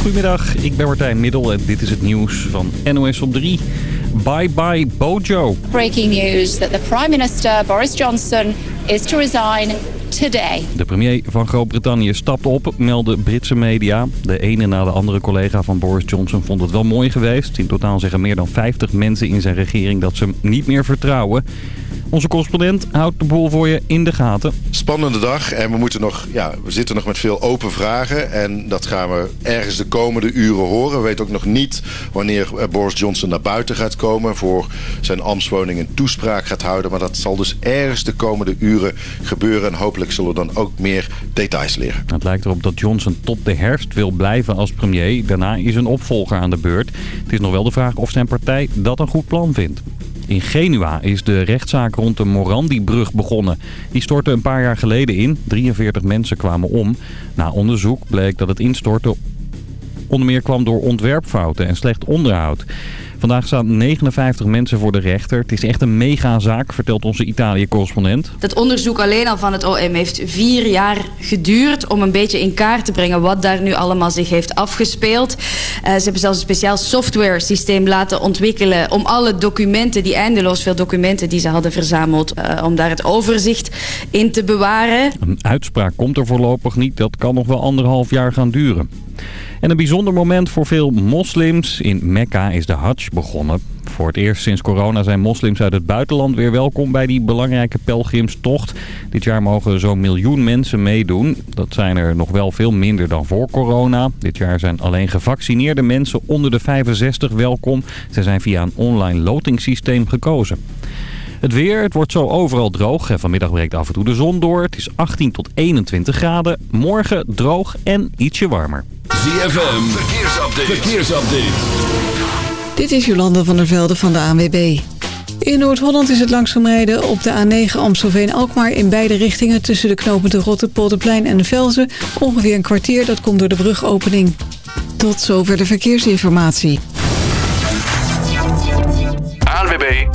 Goedemiddag, ik ben Martijn Middel en dit is het nieuws van NOS op 3. Bye bye Bojo. Breaking news that the Prime Minister Boris Johnson is to resign Today. De premier van Groot-Brittannië stapt op, melden Britse media. De ene na de andere collega van Boris Johnson vond het wel mooi geweest. In totaal zeggen meer dan 50 mensen in zijn regering dat ze hem niet meer vertrouwen. Onze correspondent houdt de boel voor je in de gaten. Spannende dag en we, moeten nog, ja, we zitten nog met veel open vragen. En dat gaan we ergens de komende uren horen. We weten ook nog niet wanneer eh, Boris Johnson naar buiten gaat komen... voor zijn ambtswoning een toespraak gaat houden. Maar dat zal dus ergens de komende uren gebeuren. En hopelijk zullen we dan ook meer details leren. Het lijkt erop dat Johnson tot de herfst wil blijven als premier. Daarna is een opvolger aan de beurt. Het is nog wel de vraag of zijn partij dat een goed plan vindt. In Genua is de rechtszaak rond de Morandi-brug begonnen. Die stortte een paar jaar geleden in. 43 mensen kwamen om. Na onderzoek bleek dat het instorten Onder meer kwam door ontwerpfouten en slecht onderhoud. Vandaag staan 59 mensen voor de rechter. Het is echt een megazaak, vertelt onze Italië-correspondent. Dat onderzoek alleen al van het OM heeft vier jaar geduurd... om een beetje in kaart te brengen wat daar nu allemaal zich heeft afgespeeld. Eh, ze hebben zelfs een speciaal software-systeem laten ontwikkelen... om alle documenten, die eindeloos veel documenten die ze hadden verzameld... Eh, om daar het overzicht in te bewaren. Een uitspraak komt er voorlopig niet. Dat kan nog wel anderhalf jaar gaan duren. En een bijzonder moment voor veel moslims. In Mekka is de Hajj begonnen. Voor het eerst sinds corona zijn moslims uit het buitenland weer welkom bij die belangrijke pelgrimstocht. Dit jaar mogen zo'n miljoen mensen meedoen. Dat zijn er nog wel veel minder dan voor corona. Dit jaar zijn alleen gevaccineerde mensen onder de 65 welkom. Ze zijn via een online lotingssysteem gekozen. Het weer, het wordt zo overal droog. vanmiddag breekt af en toe de zon door. Het is 18 tot 21 graden. Morgen droog en ietsje warmer. ZFM, verkeersupdate. verkeersupdate. Dit is Jolanda van der Velde van de ANWB. In Noord-Holland is het langzaam rijden op de A9 Amstelveen-Alkmaar... in beide richtingen tussen de knopen de Polderplein en de Velzen. Ongeveer een kwartier, dat komt door de brugopening. Tot zover de verkeersinformatie.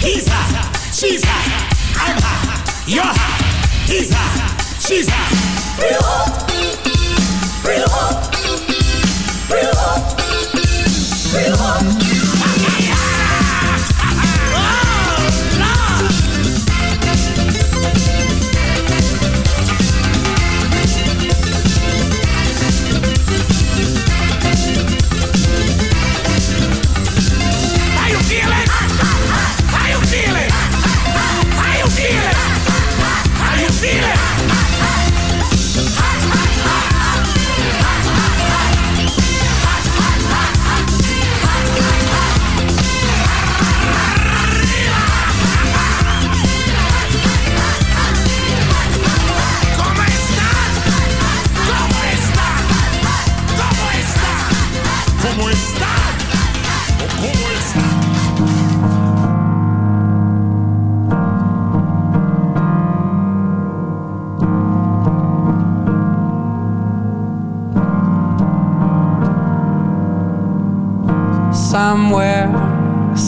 He's hot. She's hot. I'm hot. You're hot. He's hot. She's hot. Real hot. Real hot.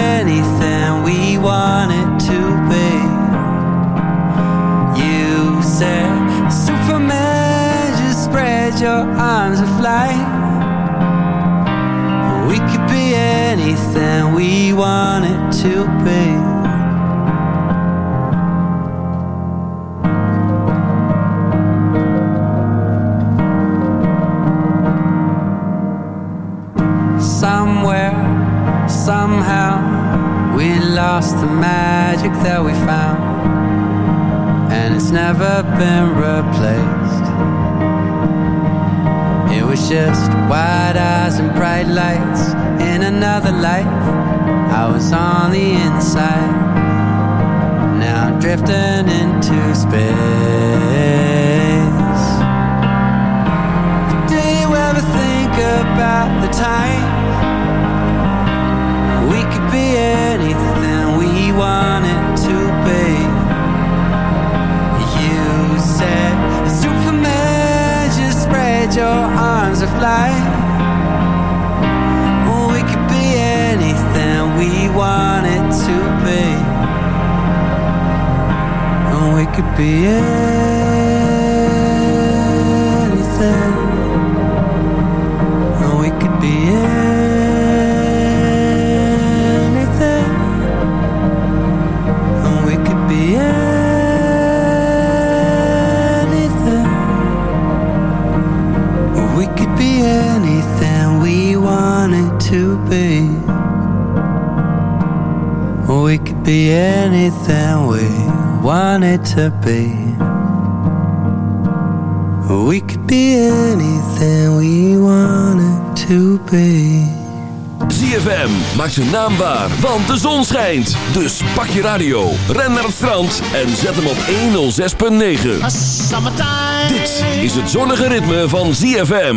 anything we want it to be. You said, Superman, just spread your arms and fly. We could be anything we want it to be. wide eyes and bright lights in another life I was on the inside now I'm drifting into space do you ever think about the time could be anything We could be anything We could be anything We could be anything we wanted to be We could be anything wanted to be We could be anything we wanted to be ZFM, maak zijn naam waar, want de zon schijnt. Dus pak je radio, ren naar het strand en zet hem op 106.9. Dit is het zonnige ritme van ZFM.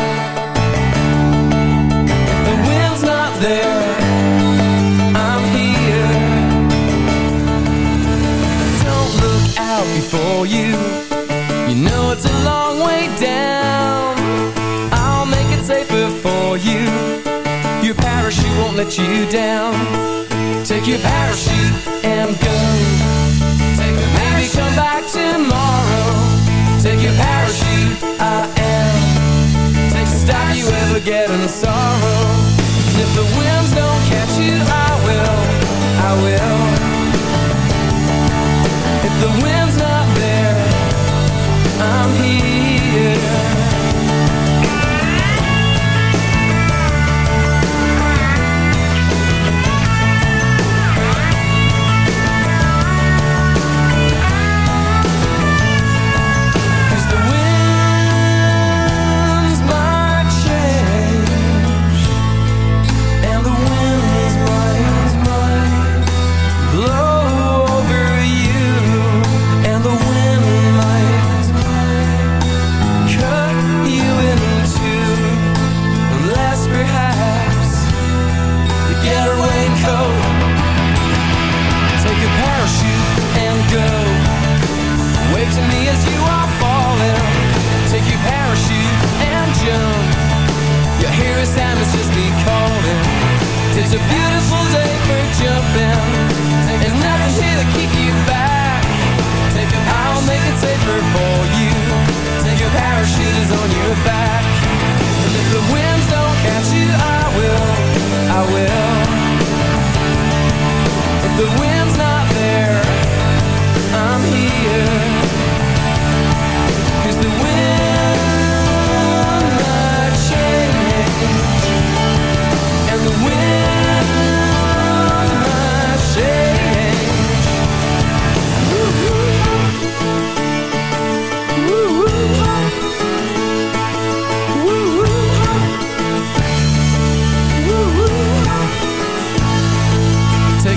for you You know it's a long way down I'll make it safer for you Your parachute won't let you down Take your parachute and go Take your Maybe parachute. come back tomorrow Take your parachute, I am Take a stop you ever get in sorrow And if the winds don't catch you, I will, I will If the winds It's a beautiful day for jumping. There's nothing here to keep you back. I'll make it safer for you. Take Your parachute is on your back. And if the winds don't catch you, I will. I will.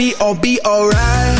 be, all oh, be alright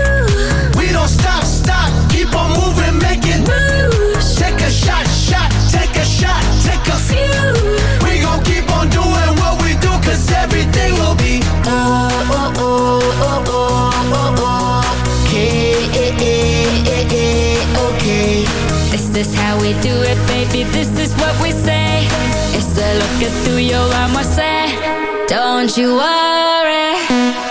this is what we say Instead look at through your arm, I say Don't you worry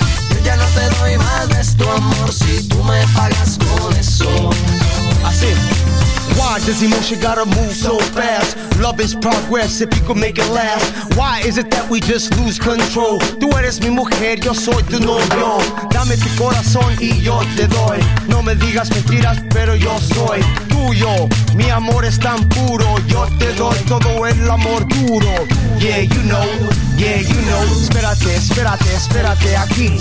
Ya no te doy más de tu amor si tú me pagas con eso. Así. Why does emotion gotta move so fast? Love is progress if you could make it last. Why is it that we just lose control? Tú eres mi mujer, yo soy tu novio. Dame tu corazón y yo te doy. No me digas mentiras, pero yo soy tuyo. Mi amor es tan puro, yo te doy todo el amor duro. Yeah, you know, yeah, you know. Espérate, espérate, espérate aquí.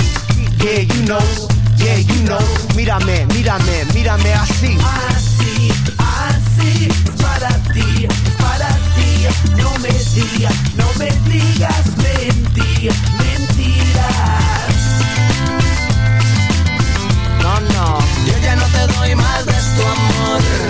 Yeah, you know, yeah, you know. Mírame, mírame, mírame así. Así, así, para ti, para ti. No me digas, no me digas mentira, mentiras. No, no. Yo ya no te doy más de tu amor.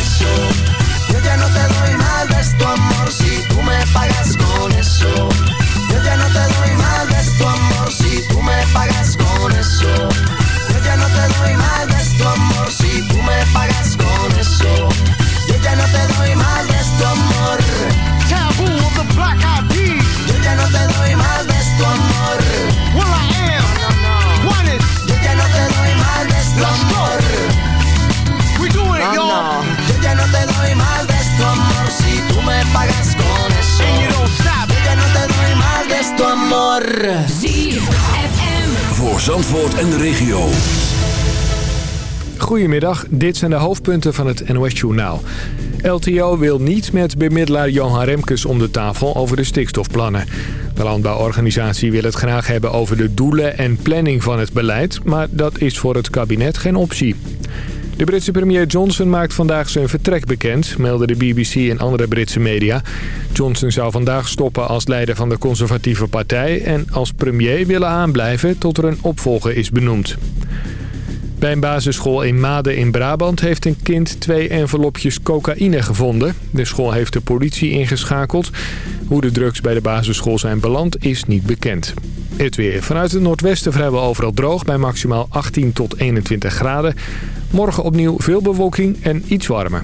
Goedemiddag, dit zijn de hoofdpunten van het NOS-journaal. LTO wil niet met bemiddelaar Johan Remkes om de tafel over de stikstofplannen. De landbouworganisatie wil het graag hebben over de doelen en planning van het beleid... maar dat is voor het kabinet geen optie. De Britse premier Johnson maakt vandaag zijn vertrek bekend, melden de BBC en andere Britse media. Johnson zou vandaag stoppen als leider van de conservatieve partij en als premier willen aanblijven tot er een opvolger is benoemd. Bij een basisschool in Maden in Brabant heeft een kind twee envelopjes cocaïne gevonden. De school heeft de politie ingeschakeld. Hoe de drugs bij de basisschool zijn beland is niet bekend. Het weer. Vanuit het noordwesten vrijwel overal droog bij maximaal 18 tot 21 graden. Morgen opnieuw veel bewolking en iets warmer.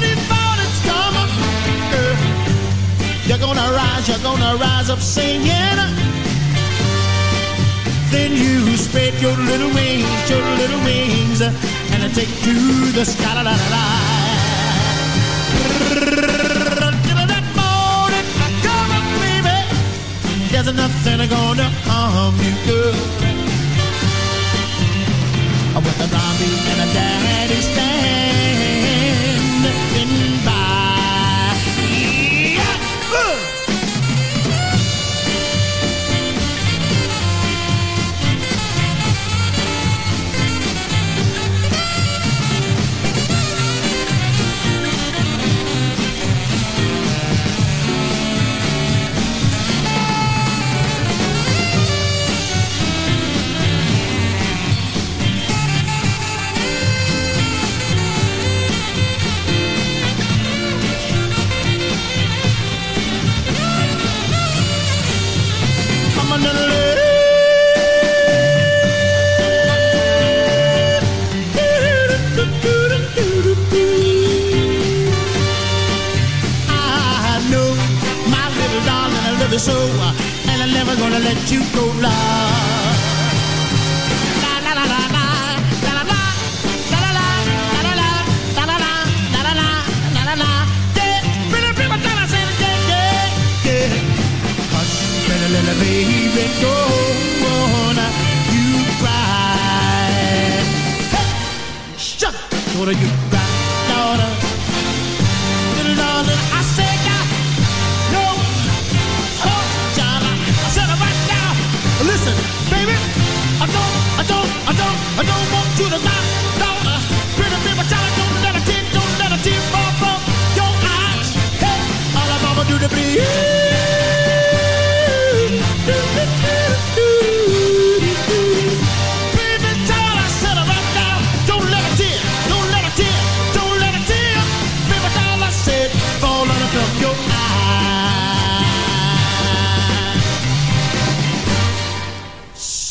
You're gonna rise, you're gonna rise up singing. Then you spread your little wings, your little wings, and take to the sky. La, la, la, la. Till that morning, come on, baby. There's nothing gonna harm you, girl. With a zombie and a daddy stand.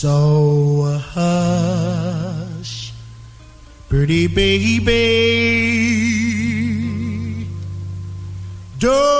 So hush, pretty baby. Don't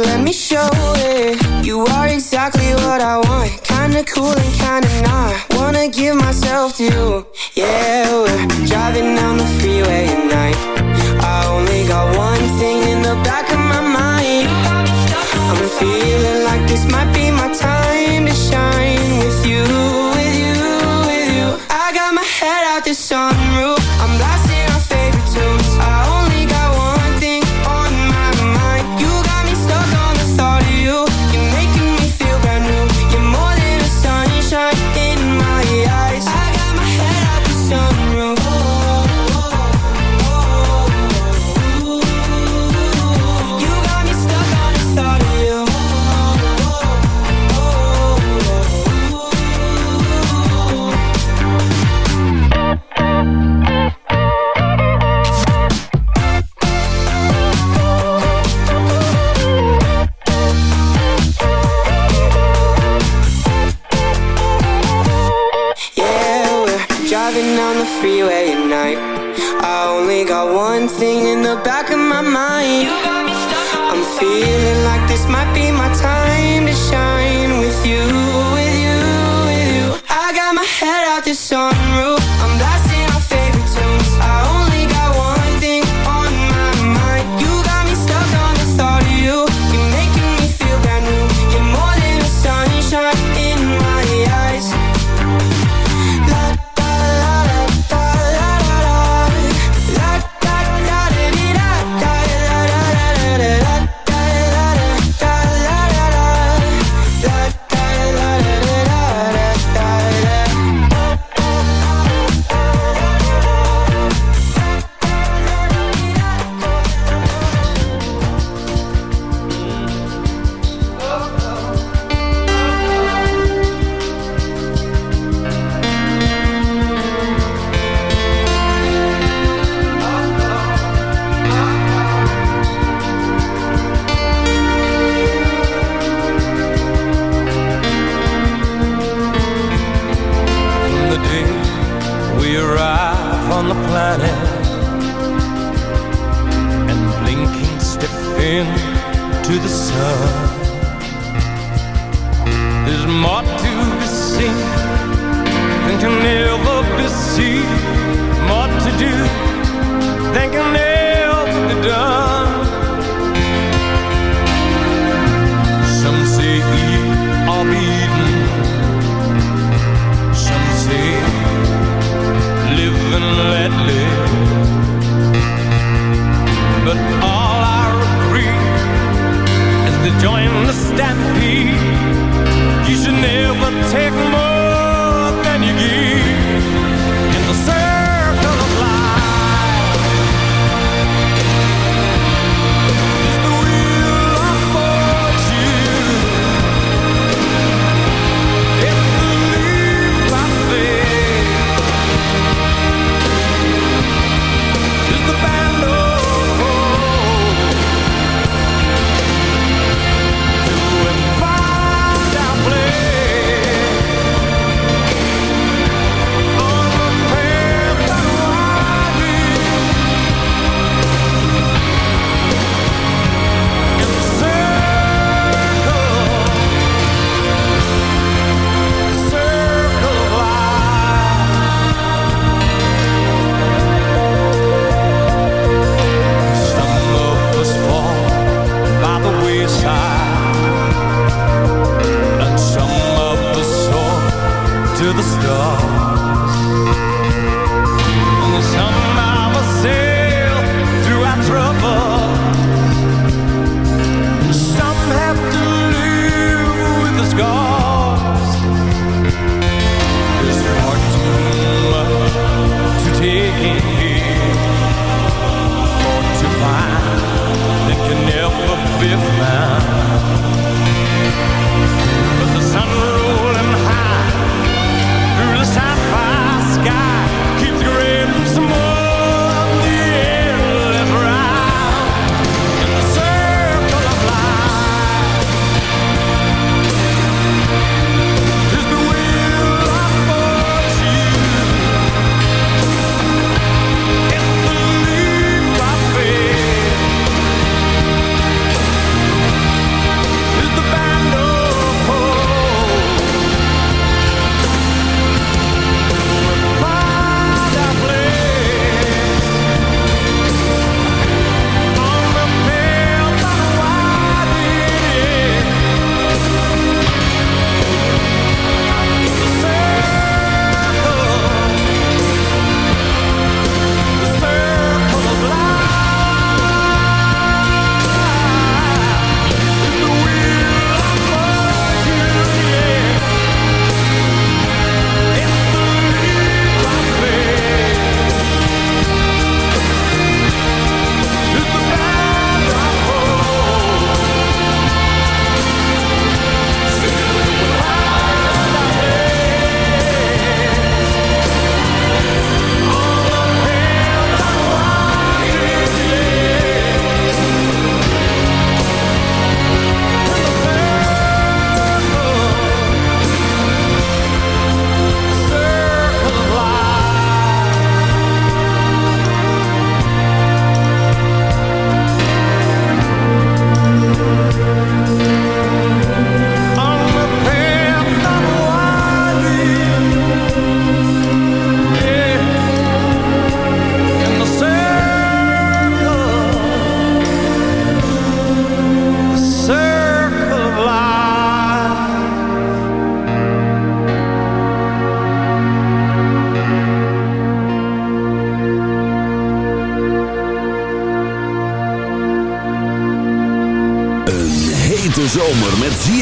So let me show it. You are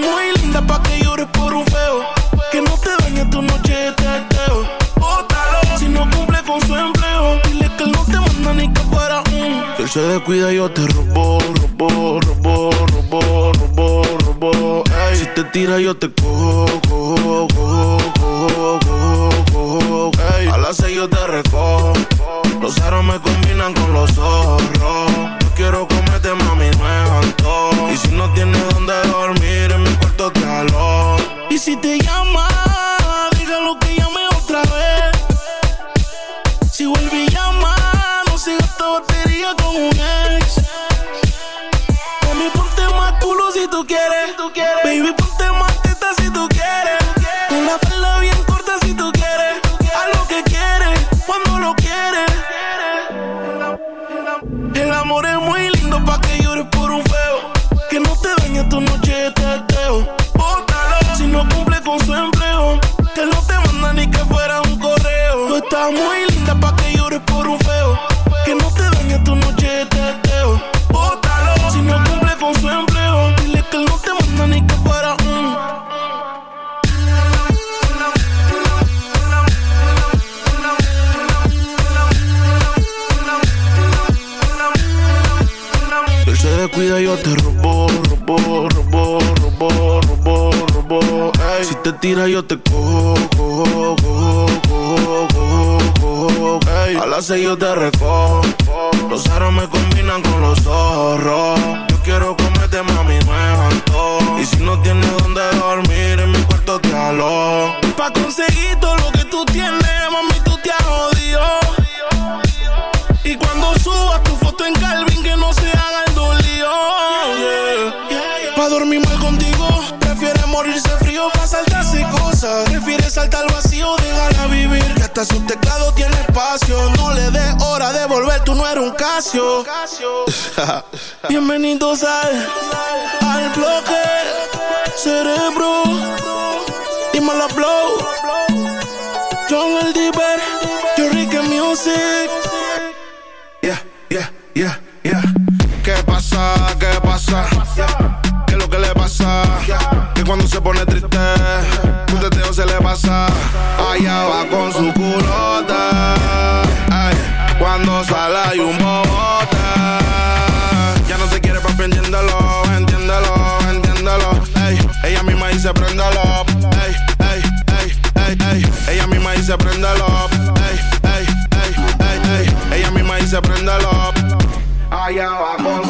muy linda pa' que llores por un feo. Que no te dañe tu noche de testeo si no cumple con su empleo. Dile que no te manda ni que fuera un. Si él se descuida, yo te robo, robo, robo, robo, robo, robo. Si te tira, yo te cojo tiras yo te cojo, cojo, cojo, cojo, cojo, cojo. Hey. A las seis yo te recojo. Los aros me combinan con los zorros. Yo quiero comerte, mami, me antojo. Y si no tienes donde dormir, en mi cuarto te alo. Pa' conseguir todo hasta su teclado tiene espacio. No le dé hora de volver, tú no eres un casio. Bienvenidos al, al bloque cerebro. LA blow. John el Diver, Ricky Music. Yeah, yeah, yeah, yeah. ¿Qué pasa? ¿Qué pasa? ¿Qué es lo que le pasa? Que cuando se pone triste se le pasa. Allá va con su culota. Ay, cuando sale hay un bobota. Ya no se quiere papi, entiéndelo, entiéndelo, entiéndelo. ella misma dice prendelo Ella misma dice prendalo Ella misma dice prendalo Allá va con su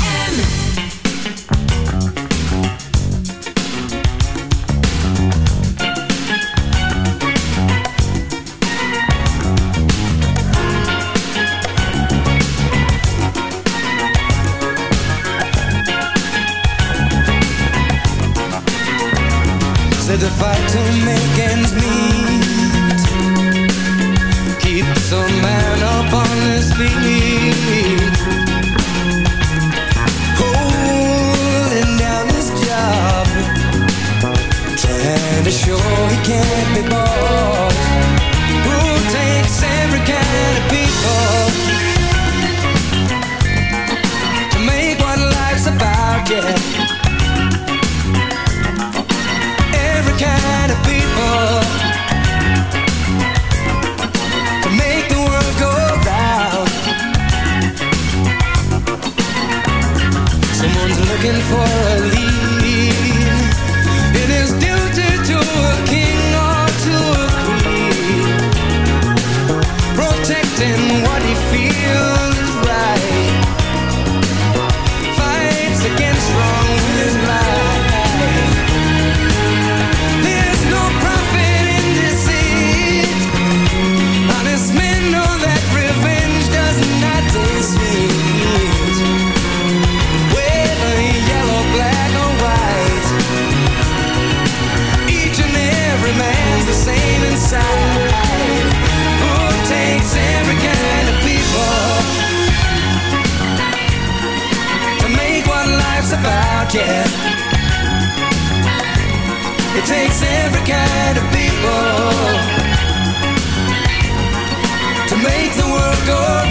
make the world go